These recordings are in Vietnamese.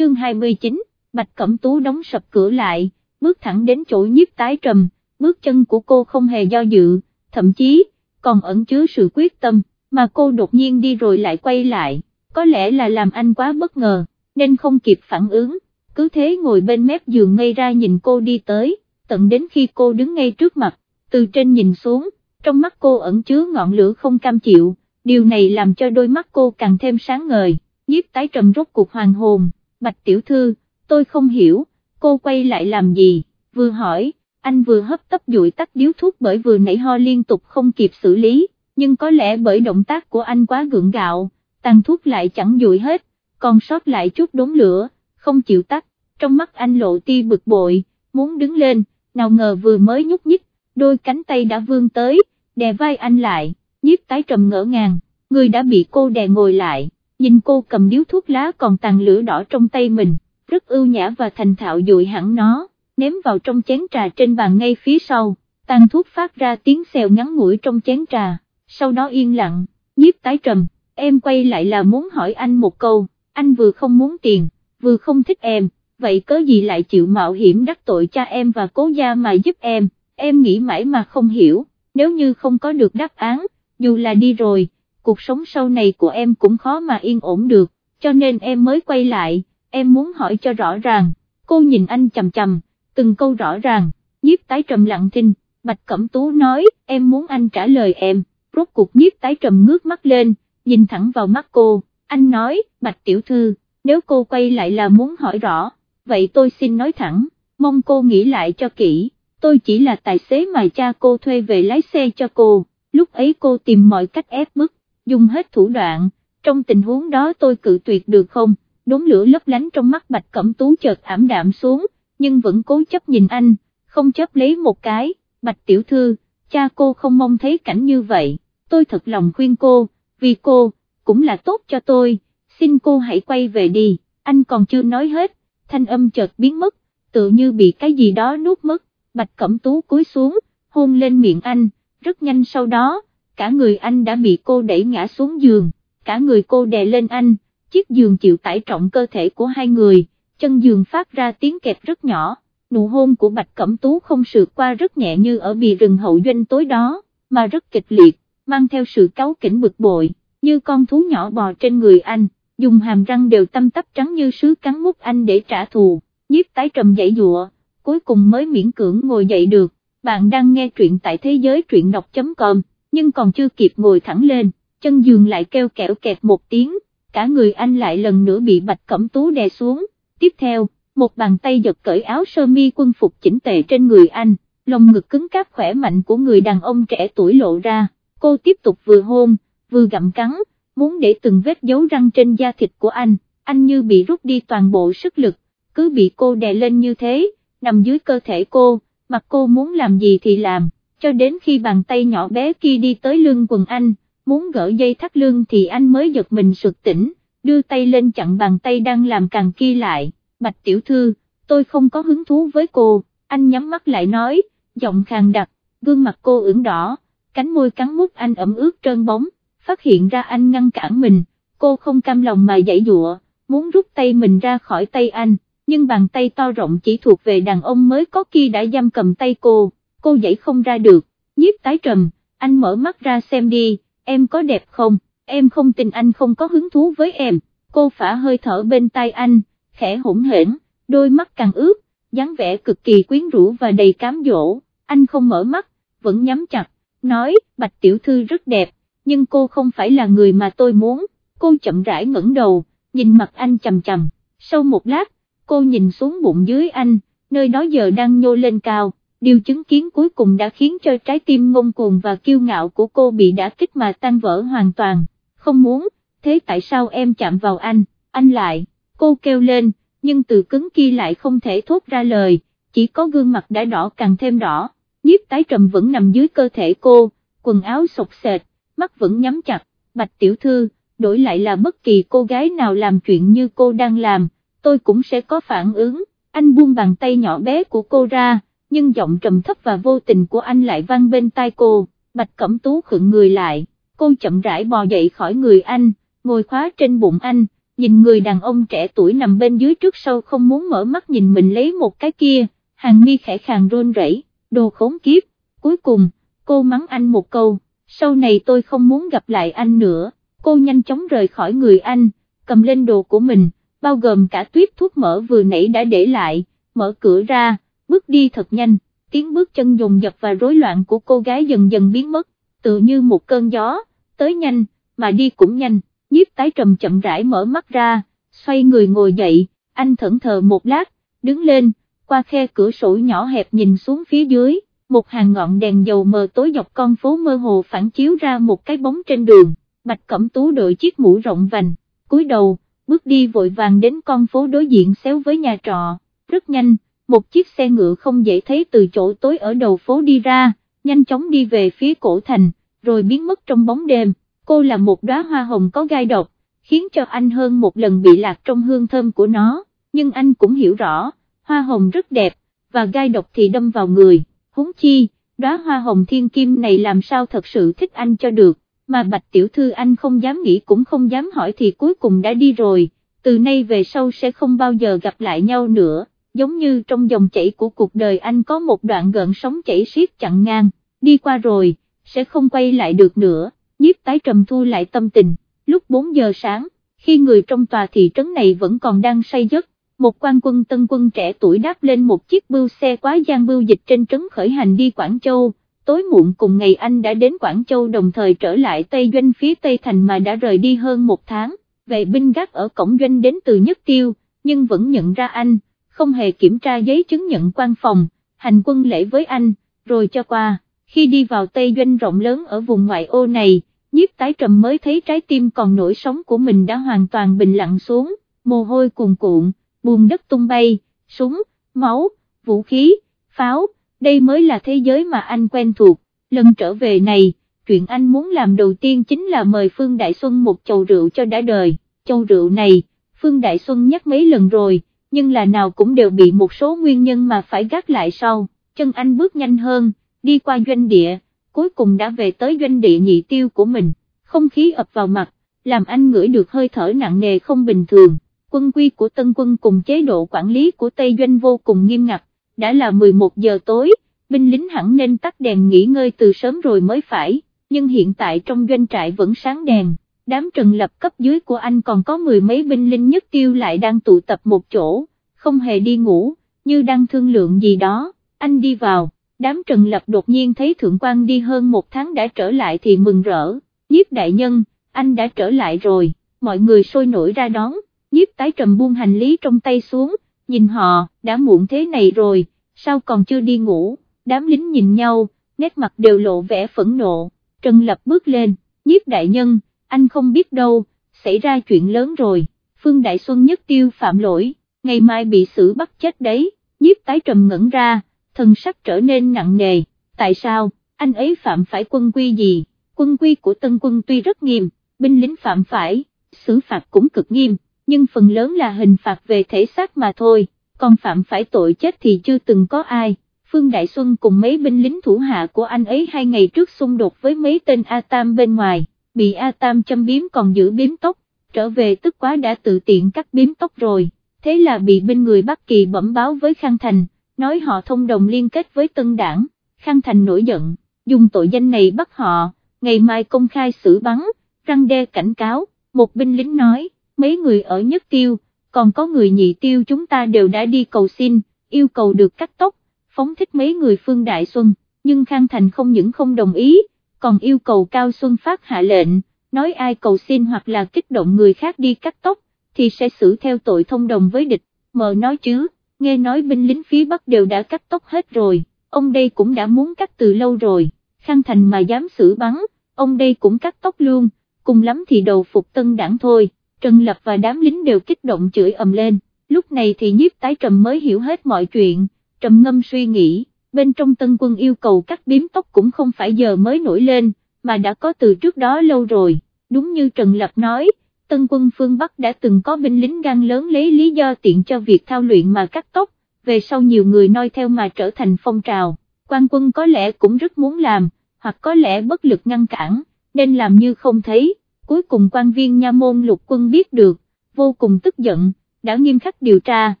chương 29, Bạch Cẩm Tú đóng sập cửa lại, bước thẳng đến chỗ nhiếp tái trầm, bước chân của cô không hề do dự, thậm chí, còn ẩn chứa sự quyết tâm, mà cô đột nhiên đi rồi lại quay lại, có lẽ là làm anh quá bất ngờ, nên không kịp phản ứng, cứ thế ngồi bên mép giường ngây ra nhìn cô đi tới, tận đến khi cô đứng ngay trước mặt, từ trên nhìn xuống, trong mắt cô ẩn chứa ngọn lửa không cam chịu, điều này làm cho đôi mắt cô càng thêm sáng ngời, nhiếp tái trầm rốt cuộc hoàng hồn, bạch tiểu thư, tôi không hiểu, cô quay lại làm gì, vừa hỏi, anh vừa hấp tấp dụi tắt điếu thuốc bởi vừa nãy ho liên tục không kịp xử lý, nhưng có lẽ bởi động tác của anh quá gượng gạo, tàn thuốc lại chẳng dụi hết, còn sót lại chút đốn lửa, không chịu tắt, trong mắt anh lộ ti bực bội, muốn đứng lên, nào ngờ vừa mới nhúc nhích, đôi cánh tay đã vươn tới, đè vai anh lại, nhiếp tái trầm ngỡ ngàng, người đã bị cô đè ngồi lại, nhìn cô cầm điếu thuốc lá còn tàn lửa đỏ trong tay mình, rất ưu nhã và thành thạo dụi hẳn nó, ném vào trong chén trà trên bàn ngay phía sau, tàn thuốc phát ra tiếng xèo ngắn ngủi trong chén trà, sau đó yên lặng, nhiếp tái trầm, em quay lại là muốn hỏi anh một câu, anh vừa không muốn tiền, vừa không thích em, vậy cớ gì lại chịu mạo hiểm đắc tội cha em và cố gia mà giúp em, em nghĩ mãi mà không hiểu, nếu như không có được đáp án, dù là đi rồi, cuộc sống sau này của em cũng khó mà yên ổn được, cho nên em mới quay lại, em muốn hỏi cho rõ ràng, cô nhìn anh chầm chầm, từng câu rõ ràng, nhiếp tái trầm lặng thinh, Bạch Cẩm Tú nói, em muốn anh trả lời em, rốt cuộc nhiếp tái trầm ngước mắt lên, nhìn thẳng vào mắt cô, anh nói, Bạch Tiểu Thư, nếu cô quay lại là muốn hỏi rõ, vậy tôi xin nói thẳng, mong cô nghĩ lại cho kỹ, tôi chỉ là tài xế mà cha cô thuê về lái xe cho cô, lúc ấy cô tìm mọi cách ép bức, dùng hết thủ đoạn, trong tình huống đó tôi cự tuyệt được không, đốm lửa lấp lánh trong mắt Bạch Cẩm Tú chợt ảm đạm xuống, nhưng vẫn cố chấp nhìn anh, không chấp lấy một cái, Bạch Tiểu Thư, cha cô không mong thấy cảnh như vậy, tôi thật lòng khuyên cô, vì cô, cũng là tốt cho tôi, xin cô hãy quay về đi, anh còn chưa nói hết, thanh âm chợt biến mất, tự như bị cái gì đó nuốt mất, Bạch Cẩm Tú cúi xuống, hôn lên miệng anh, rất nhanh sau đó, cả người anh đã bị cô đẩy ngã xuống giường, cả người cô đè lên anh, chiếc giường chịu tải trọng cơ thể của hai người, chân giường phát ra tiếng kẹt rất nhỏ, nụ hôn của Bạch Cẩm Tú không sượt qua rất nhẹ như ở bì rừng hậu doanh tối đó, mà rất kịch liệt, mang theo sự cáu kỉnh bực bội, như con thú nhỏ bò trên người anh, dùng hàm răng đều tâm tắp trắng như sứ cắn mút anh để trả thù, nhiếp tái trầm dậy dụa, cuối cùng mới miễn cưỡng ngồi dậy được, bạn đang nghe truyện tại thế giới truyện đọc.com, nhưng còn chưa kịp ngồi thẳng lên, chân giường lại kêu kẹo kẹt một tiếng, cả người anh lại lần nữa bị bạch cẩm tú đè xuống, tiếp theo, một bàn tay giật cởi áo sơ mi quân phục chỉnh tề trên người anh, lồng ngực cứng cáp khỏe mạnh của người đàn ông trẻ tuổi lộ ra, cô tiếp tục vừa hôn, vừa gặm cắn, muốn để từng vết dấu răng trên da thịt của anh, anh như bị rút đi toàn bộ sức lực, cứ bị cô đè lên như thế, nằm dưới cơ thể cô, mặc cô muốn làm gì thì làm, cho đến khi bàn tay nhỏ bé kia đi tới lưng quần anh, muốn gỡ dây thắt lưng thì anh mới giật mình sực tỉnh, đưa tay lên chặn bàn tay đang làm càng kia lại, bạch tiểu thư, tôi không có hứng thú với cô, anh nhắm mắt lại nói, giọng khàn đặc, gương mặt cô ửng đỏ, cánh môi cắn mút anh ẩm ướt trơn bóng, phát hiện ra anh ngăn cản mình, cô không cam lòng mà dãy dụa, muốn rút tay mình ra khỏi tay anh, nhưng bàn tay to rộng chỉ thuộc về đàn ông mới có kia đã giam cầm tay cô, cô dậy không ra được, nhiếp tái trầm, anh mở mắt ra xem đi, em có đẹp không, em không tin anh không có hứng thú với em, cô phả hơi thở bên tai anh, khẽ hỗn hển, đôi mắt càng ướt, dáng vẻ cực kỳ quyến rũ và đầy cám dỗ, anh không mở mắt, vẫn nhắm chặt, nói, bạch tiểu thư rất đẹp, nhưng cô không phải là người mà tôi muốn, cô chậm rãi ngẩng đầu, nhìn mặt anh chầm chầm, sau một lát, cô nhìn xuống bụng dưới anh, nơi đó giờ đang nhô lên cao, điều chứng kiến cuối cùng đã khiến cho trái tim ngông cuồng và kiêu ngạo của cô bị đả kích mà tan vỡ hoàn toàn, không muốn, thế tại sao em chạm vào anh, anh lại, cô kêu lên, nhưng từ cứng kia lại không thể thốt ra lời, chỉ có gương mặt đã đỏ càng thêm đỏ, nhiếp tái trầm vẫn nằm dưới cơ thể cô, quần áo sọc sệt, mắt vẫn nhắm chặt, bạch tiểu thư, đổi lại là bất kỳ cô gái nào làm chuyện như cô đang làm, tôi cũng sẽ có phản ứng, anh buông bàn tay nhỏ bé của cô ra, nhưng giọng trầm thấp và vô tình của anh lại vang bên tai cô, bạch cẩm tú khựng người lại, cô chậm rãi bò dậy khỏi người anh, ngồi khóa trên bụng anh, nhìn người đàn ông trẻ tuổi nằm bên dưới trước sau không muốn mở mắt nhìn mình lấy một cái kia, hàng mi khẽ khàng run rẩy, đồ khốn kiếp, cuối cùng, cô mắng anh một câu, sau này tôi không muốn gặp lại anh nữa, cô nhanh chóng rời khỏi người anh, cầm lên đồ của mình, bao gồm cả tuyết thuốc mỡ vừa nãy đã để lại, mở cửa ra, bước đi thật nhanh, tiếng bước chân dồn dập và rối loạn của cô gái dần dần biến mất, tự như một cơn gió, tới nhanh, mà đi cũng nhanh, nhiếp tái trầm chậm rãi mở mắt ra, xoay người ngồi dậy, anh thẫn thờ một lát, đứng lên, qua khe cửa sổ nhỏ hẹp nhìn xuống phía dưới, một hàng ngọn đèn dầu mờ tối dọc con phố mơ hồ phản chiếu ra một cái bóng trên đường, Bạch Cẩm Tú đội chiếc mũ rộng vành, cúi đầu, bước đi vội vàng đến con phố đối diện xéo với nhà trọ, rất nhanh, một chiếc xe ngựa không dễ thấy từ chỗ tối ở đầu phố đi ra, nhanh chóng đi về phía cổ thành, rồi biến mất trong bóng đêm, cô là một đóa hoa hồng có gai độc, khiến cho anh hơn một lần bị lạc trong hương thơm của nó, nhưng anh cũng hiểu rõ, hoa hồng rất đẹp, và gai độc thì đâm vào người, huống chi, đóa hoa hồng thiên kim này làm sao thật sự thích anh cho được, mà bạch tiểu thư anh không dám nghĩ cũng không dám hỏi thì cuối cùng đã đi rồi, từ nay về sau sẽ không bao giờ gặp lại nhau nữa, giống như trong dòng chảy của cuộc đời anh có một đoạn gợn sóng chảy xiết chặn ngang, đi qua rồi, sẽ không quay lại được nữa, nhiếp tái trầm thu lại tâm tình, lúc 4 giờ sáng, khi người trong tòa thị trấn này vẫn còn đang say giấc, một quan quân tân quân trẻ tuổi đáp lên một chiếc bưu xe quá gian bưu dịch trên trấn khởi hành đi Quảng Châu, tối muộn cùng ngày anh đã đến Quảng Châu đồng thời trở lại Tây Doanh phía Tây Thành mà đã rời đi hơn một tháng, vệ binh gác ở cổng doanh đến từ Nhất Tiêu, nhưng vẫn nhận ra anh, không hề kiểm tra giấy chứng nhận quan phòng, hành quân lễ với anh, rồi cho qua, khi đi vào Tây Doanh rộng lớn ở vùng ngoại ô này, nhiếp tái trầm mới thấy trái tim còn nổi sóng của mình đã hoàn toàn bình lặng xuống, mồ hôi cuồn cuộn, buồn đất tung bay, súng, máu, vũ khí, pháo, đây mới là thế giới mà anh quen thuộc, lần trở về này, chuyện anh muốn làm đầu tiên chính là mời Phương Đại Xuân một chầu rượu cho đã đời, chầu rượu này, Phương Đại Xuân nhắc mấy lần rồi, nhưng là nào cũng đều bị một số nguyên nhân mà phải gác lại sau, chân anh bước nhanh hơn, đi qua doanh địa, cuối cùng đã về tới doanh địa nhị tiêu của mình, không khí ập vào mặt, làm anh ngửi được hơi thở nặng nề không bình thường, quân quy của tân quân cùng chế độ quản lý của Tây Doanh vô cùng nghiêm ngặt, đã là 11 giờ tối, binh lính hẳn nên tắt đèn nghỉ ngơi từ sớm rồi mới phải, nhưng hiện tại trong doanh trại vẫn sáng đèn, đám trần lập cấp dưới của anh còn có mười mấy binh lính nhất tiêu lại đang tụ tập một chỗ, không hề đi ngủ, như đang thương lượng gì đó, anh đi vào, đám trần lập đột nhiên thấy thượng quan đi hơn một tháng đã trở lại thì mừng rỡ, nhiếp đại nhân, anh đã trở lại rồi, mọi người sôi nổi ra đón, nhiếp tái trầm buông hành lý trong tay xuống, nhìn họ, đã muộn thế này rồi, sao còn chưa đi ngủ, đám lính nhìn nhau, nét mặt đều lộ vẻ phẫn nộ, Trần Lập bước lên, nhiếp đại nhân, anh không biết đâu, xảy ra chuyện lớn rồi, Phương Đại Xuân nhất tiêu phạm lỗi, ngày mai bị xử bắt chết đấy, nhiếp tái trầm ngẩn ra, thần sắc trở nên nặng nề, tại sao, anh ấy phạm phải quân quy gì, quân quy của tân quân tuy rất nghiêm, binh lính phạm phải, xử phạt cũng cực nghiêm, nhưng phần lớn là hình phạt về thể xác mà thôi, còn phạm phải tội chết thì chưa từng có ai. Phương Đại Xuân cùng mấy binh lính thủ hạ của anh ấy hai ngày trước xung đột với mấy tên A Tam bên ngoài, bị A Tam châm biếm còn giữ biếm tóc, trở về tức quá đã tự tiện cắt biếm tóc rồi, thế là bị bên người Bắc Kỳ bẩm báo với Khang Thành, nói họ thông đồng liên kết với tân đảng, Khang Thành nổi giận, dùng tội danh này bắt họ, ngày mai công khai xử bắn, răng đe cảnh cáo, một binh lính nói, mấy người ở nhất tiêu, còn có người nhị tiêu chúng ta đều đã đi cầu xin, yêu cầu được cắt tóc, phóng thích mấy người Phương Đại Xuân, nhưng Khang Thành không những không đồng ý, còn yêu cầu Cao Xuân phát hạ lệnh, nói ai cầu xin hoặc là kích động người khác đi cắt tóc, thì sẽ xử theo tội thông đồng với địch, mờ nói chứ, nghe nói binh lính phía Bắc đều đã cắt tóc hết rồi, ông đây cũng đã muốn cắt từ lâu rồi, Khang Thành mà dám xử bắn, ông đây cũng cắt tóc luôn, cùng lắm thì đầu phục tân đảng thôi, Trần Lập và đám lính đều kích động chửi ầm lên, lúc này thì nhiếp tái trầm mới hiểu hết mọi chuyện trầm ngâm suy nghĩ, bên trong tân quân yêu cầu cắt biếm tóc cũng không phải giờ mới nổi lên, mà đã có từ trước đó lâu rồi, đúng như Trần Lập nói, tân quân phương Bắc đã từng có binh lính gan lớn lấy lý do tiện cho việc thao luyện mà cắt tóc, về sau nhiều người noi theo mà trở thành phong trào, quan quân có lẽ cũng rất muốn làm, hoặc có lẽ bất lực ngăn cản, nên làm như không thấy, cuối cùng quan viên nha môn lục quân biết được, vô cùng tức giận, đã nghiêm khắc điều tra,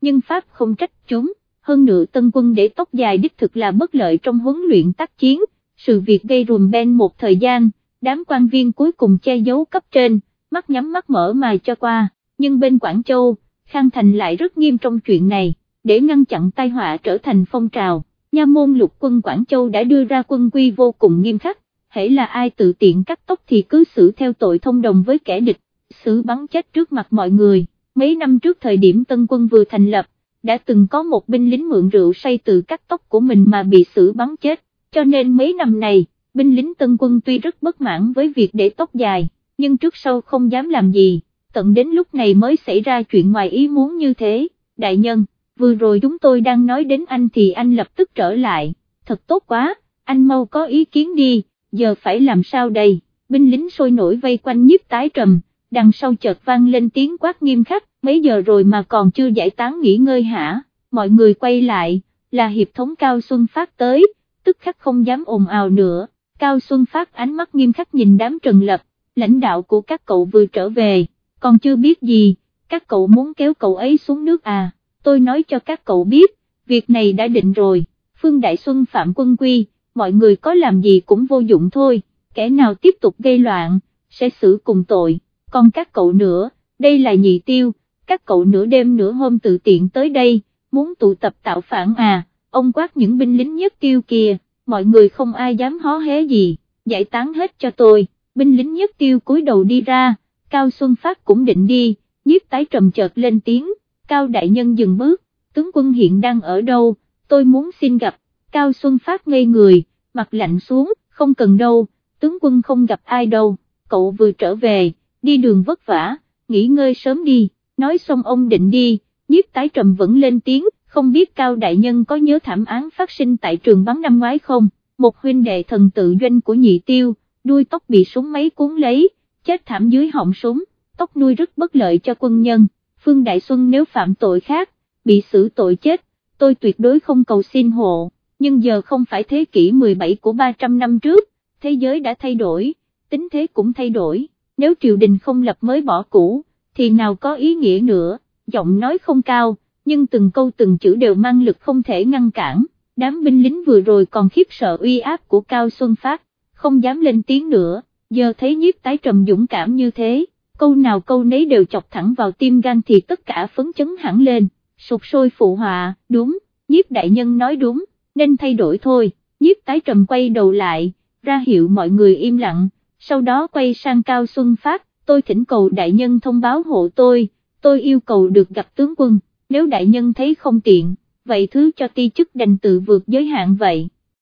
nhưng Pháp không trách chúng, hơn nữa tân quân để tóc dài đích thực là bất lợi trong huấn luyện tác chiến, sự việc gây rùm ben một thời gian, đám quan viên cuối cùng che giấu cấp trên, mắt nhắm mắt mở mà cho qua, nhưng bên Quảng Châu, Khang Thành lại rất nghiêm trong chuyện này, để ngăn chặn tai họa trở thành phong trào, nha môn lục quân Quảng Châu đã đưa ra quân quy vô cùng nghiêm khắc, hễ là ai tự tiện cắt tóc thì cứ xử theo tội thông đồng với kẻ địch, xử bắn chết trước mặt mọi người, mấy năm trước thời điểm tân quân vừa thành lập, đã từng có một binh lính mượn rượu say từ cắt tóc của mình mà bị xử bắn chết, cho nên mấy năm này, binh lính tân quân tuy rất bất mãn với việc để tóc dài, nhưng trước sau không dám làm gì, tận đến lúc này mới xảy ra chuyện ngoài ý muốn như thế, đại nhân, vừa rồi chúng tôi đang nói đến anh thì anh lập tức trở lại, thật tốt quá, anh mau có ý kiến đi, giờ phải làm sao đây, binh lính sôi nổi vây quanh nhiếp tái trầm, đằng sau chợt vang lên tiếng quát nghiêm khắc, mấy giờ rồi mà còn chưa giải tán nghỉ ngơi hả, mọi người quay lại, là hiệp thống Cao Xuân Phát tới, tức khắc không dám ồn ào nữa, Cao Xuân Phát ánh mắt nghiêm khắc nhìn đám Trần Lập, lãnh đạo của các cậu vừa trở về, còn chưa biết gì, các cậu muốn kéo cậu ấy xuống nước à, tôi nói cho các cậu biết, việc này đã định rồi, Phương Đại Xuân phạm quân quy, mọi người có làm gì cũng vô dụng thôi, kẻ nào tiếp tục gây loạn, sẽ xử cùng tội, còn các cậu nữa, đây là nhị tiêu, các cậu nửa đêm nửa hôm tự tiện tới đây, muốn tụ tập tạo phản à, ông quát những binh lính nhất tiêu kia, mọi người không ai dám hó hé gì, giải tán hết cho tôi, binh lính nhất tiêu cúi đầu đi ra, Cao Xuân Phát cũng định đi, nhiếp tái trầm chợt lên tiếng, Cao Đại Nhân dừng bước, tướng quân hiện đang ở đâu, tôi muốn xin gặp, Cao Xuân Phát ngây người, mặt lạnh xuống, không cần đâu, tướng quân không gặp ai đâu, cậu vừa trở về, đi đường vất vả, nghỉ ngơi sớm đi, nói xong ông định đi, nhiếp tái trầm vẫn lên tiếng, không biết Cao Đại Nhân có nhớ thảm án phát sinh tại trường bắn năm ngoái không, một huynh đệ thần tự doanh của nhị tiêu, đuôi tóc bị súng máy cuốn lấy, chết thảm dưới họng súng, tóc nuôi rất bất lợi cho quân nhân, Phương Đại Xuân nếu phạm tội khác, bị xử tội chết, tôi tuyệt đối không cầu xin hộ, nhưng giờ không phải thế kỷ 17 của 300 năm trước, thế giới đã thay đổi, tính thế cũng thay đổi, nếu triều đình không lập mới bỏ cũ, thì nào có ý nghĩa nữa, giọng nói không cao, nhưng từng câu từng chữ đều mang lực không thể ngăn cản, đám binh lính vừa rồi còn khiếp sợ uy áp của Cao Xuân Phát, không dám lên tiếng nữa, giờ thấy nhiếp tái trầm dũng cảm như thế, câu nào câu nấy đều chọc thẳng vào tim gan thì tất cả phấn chấn hẳn lên, sụp sôi phụ họa, đúng, nhiếp đại nhân nói đúng, nên thay đổi thôi, nhiếp tái trầm quay đầu lại, ra hiệu mọi người im lặng, sau đó quay sang Cao Xuân Phát, tôi thỉnh cầu đại nhân thông báo hộ tôi, tôi yêu cầu được gặp tướng quân, nếu đại nhân thấy không tiện, vậy thứ cho ti chức đành tự vượt giới hạn vậy.